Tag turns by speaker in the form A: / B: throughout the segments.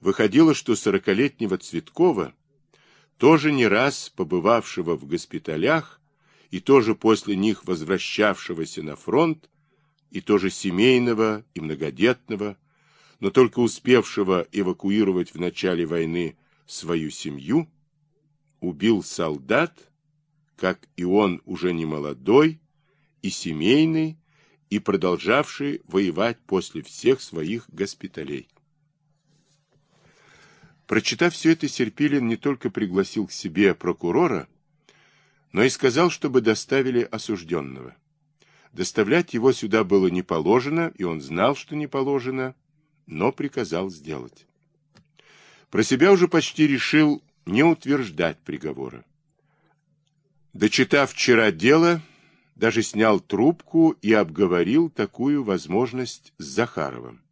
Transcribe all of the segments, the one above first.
A: Выходило, что сорокалетнего Цветкова, тоже не раз побывавшего в госпиталях и тоже после них возвращавшегося на фронт, и тоже семейного и многодетного, но только успевшего эвакуировать в начале войны свою семью, убил солдат, как и он уже не молодой, и семейный, и продолжавший воевать после всех своих госпиталей. Прочитав все это, Серпилин не только пригласил к себе прокурора, но и сказал, чтобы доставили осужденного. Доставлять его сюда было не положено, и он знал, что не положено, но приказал сделать. Про себя уже почти решил не утверждать приговора. Дочитав вчера дело, даже снял трубку и обговорил такую возможность с Захаровым.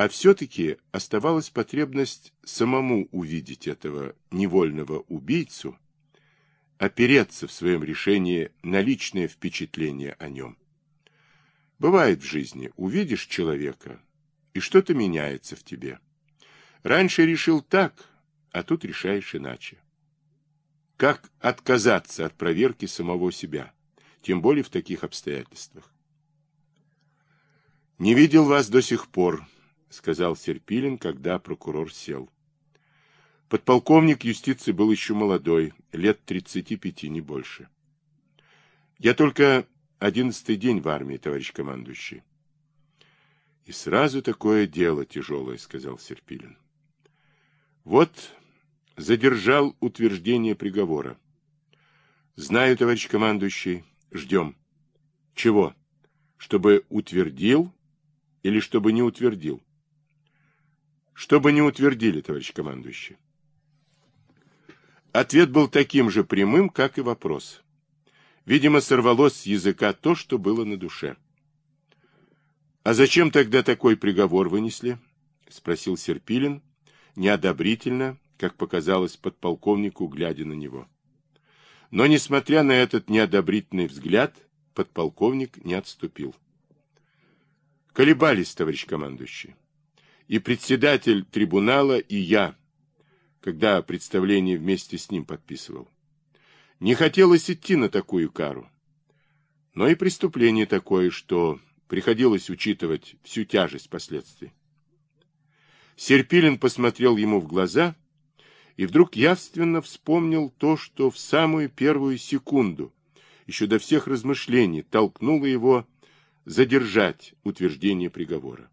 A: А все-таки оставалась потребность самому увидеть этого невольного убийцу, опереться в своем решении на личное впечатление о нем. Бывает в жизни, увидишь человека, и что-то меняется в тебе. Раньше решил так, а тут решаешь иначе. Как отказаться от проверки самого себя, тем более в таких обстоятельствах? «Не видел вас до сих пор», — сказал Серпилин, когда прокурор сел. Подполковник юстиции был еще молодой, лет 35, не больше. «Я только одиннадцатый день в армии, товарищ командующий». «И сразу такое дело тяжелое», — сказал Серпилин. «Вот задержал утверждение приговора. Знаю, товарищ командующий, ждем. Чего? Чтобы утвердил или чтобы не утвердил? Чтобы не утвердили, товарищ командующий. Ответ был таким же прямым, как и вопрос. Видимо, сорвалось с языка то, что было на душе. «А зачем тогда такой приговор вынесли?» — спросил Серпилин, неодобрительно, как показалось подполковнику, глядя на него. Но, несмотря на этот неодобрительный взгляд, подполковник не отступил. Колебались, товарищ командующий. И председатель трибунала, и я, когда представление вместе с ним подписывал. Не хотелось идти на такую кару. Но и преступление такое, что приходилось учитывать всю тяжесть последствий. Серпилин посмотрел ему в глаза и вдруг явственно вспомнил то, что в самую первую секунду, еще до всех размышлений, толкнуло его задержать утверждение приговора.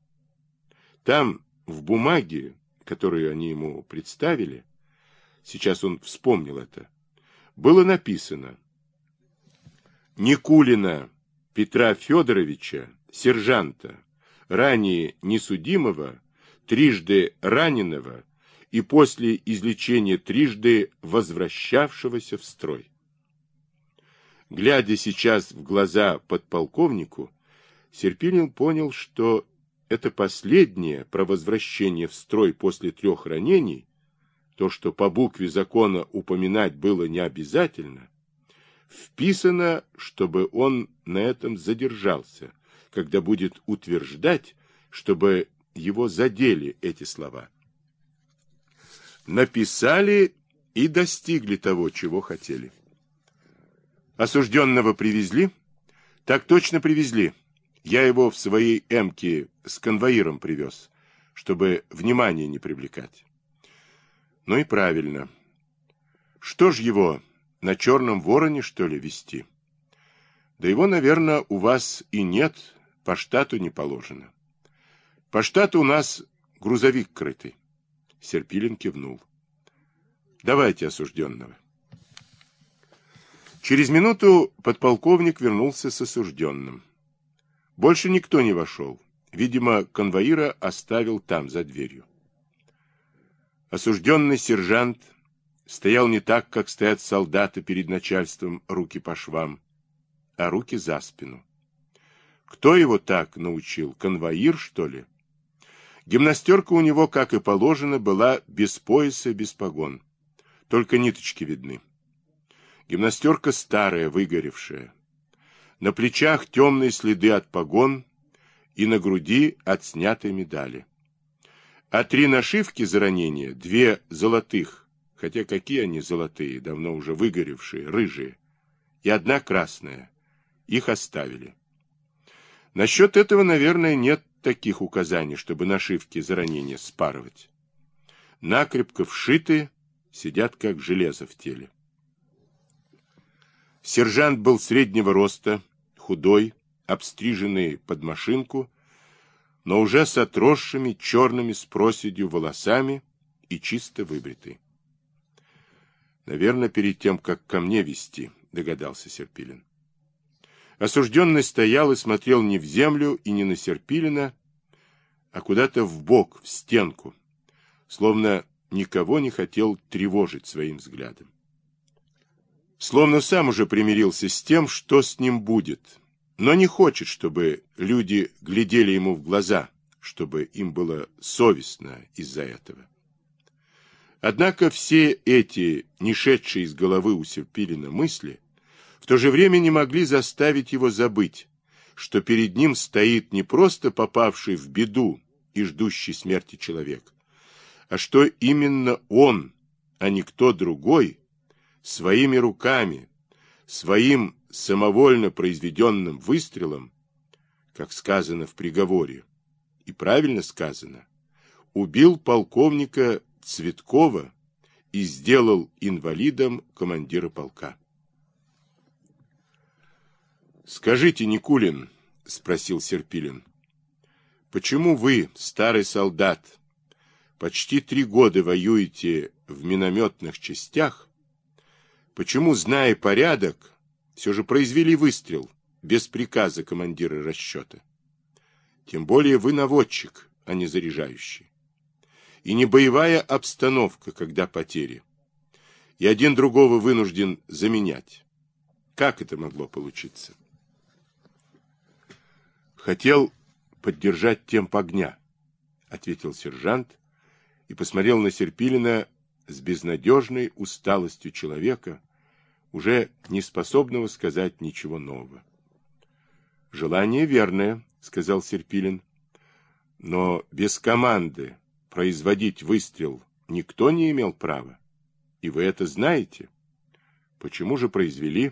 A: Там, в бумаге, которую они ему представили, сейчас он вспомнил это, было написано Никулина Петра Федоровича, сержанта, ранее несудимого, трижды раненого и после излечения трижды возвращавшегося в строй. Глядя сейчас в глаза подполковнику, Серпинин понял, что это последнее про возвращение в строй после трех ранений, то, что по букве закона упоминать было не обязательно, вписано, чтобы он на этом задержался, когда будет утверждать, чтобы его задели эти слова. Написали и достигли того, чего хотели. Осужденного привезли? Так точно привезли. Я его в своей эмке с конвоиром привез, чтобы внимание не привлекать. Ну и правильно. Что ж его, на черном вороне, что ли, вести? Да его, наверное, у вас и нет, по штату не положено. По штату у нас грузовик крытый. Серпилин кивнул. Давайте осужденного. Через минуту подполковник вернулся с осужденным. Больше никто не вошел. Видимо, конвоира оставил там, за дверью. Осужденный сержант стоял не так, как стоят солдаты перед начальством, руки по швам, а руки за спину. Кто его так научил? Конвоир, что ли? Гимнастерка у него, как и положено, была без пояса, без погон. Только ниточки видны. Гимнастерка старая, выгоревшая. На плечах темные следы от погон и на груди от снятой медали. А три нашивки за ранение, две золотых, хотя какие они золотые, давно уже выгоревшие, рыжие, и одна красная. Их оставили. Насчет этого, наверное, нет таких указаний, чтобы нашивки за ранение спарывать. Накрепко вшиты, сидят как железо в теле. Сержант был среднего роста, худой, обстриженный под машинку, но уже с отросшими черными с проседью волосами и чисто выбритый. Наверное, перед тем, как ко мне вести, догадался Серпилин. Осужденный стоял и смотрел не в землю и не на Серпилина, а куда-то в бок, в стенку, словно никого не хотел тревожить своим взглядом. Словно сам уже примирился с тем, что с ним будет, но не хочет, чтобы люди глядели ему в глаза, чтобы им было совестно из-за этого. Однако все эти, не шедшие из головы у Серпилина мысли, в то же время не могли заставить его забыть, что перед ним стоит не просто попавший в беду и ждущий смерти человек, а что именно он, а не кто другой, своими руками, своим самовольно произведенным выстрелом, как сказано в приговоре, и правильно сказано, убил полковника Цветкова и сделал инвалидом командира полка. «Скажите, Никулин, — спросил Серпилин, — почему вы, старый солдат, почти три года воюете в минометных частях, почему, зная порядок, все же произвели выстрел без приказа командира расчета? Тем более вы наводчик, а не заряжающий. И не боевая обстановка, когда потери. И один другого вынужден заменять. Как это могло получиться? Хотел поддержать темп огня, ответил сержант, и посмотрел на Серпилина с безнадежной усталостью человека, уже не способного сказать ничего нового. «Желание верное», — сказал Серпилин, — «но без команды производить выстрел никто не имел права. И вы это знаете. Почему же произвели?»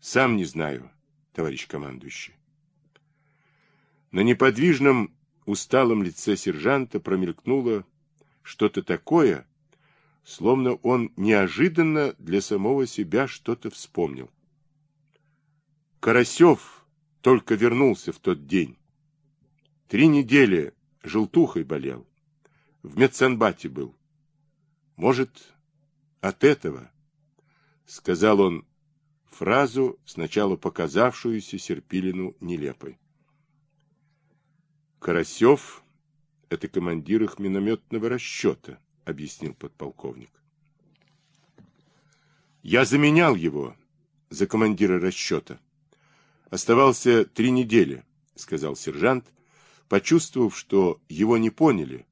A: «Сам не знаю, товарищ командующий». На неподвижном усталом лице сержанта промелькнуло что-то такое, словно он неожиданно для самого себя что-то вспомнил. Карасев только вернулся в тот день. Три недели желтухой болел. В медсанбате был. Может, от этого, — сказал он фразу, сначала показавшуюся Серпилину нелепой. Карасев — это командир их минометного расчета, — объяснил подполковник. Я заменял его за командира расчета. Оставался три недели, — сказал сержант, почувствовав, что его не поняли,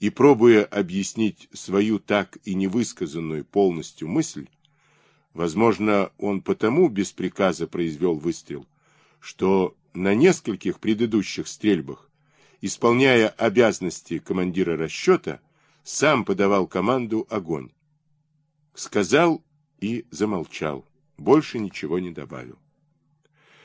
A: и пробуя объяснить свою так и невысказанную полностью мысль, возможно, он потому без приказа произвел выстрел, что на нескольких предыдущих стрельбах исполняя обязанности командира расчета, сам подавал команду «Огонь». Сказал и замолчал, больше ничего не добавил.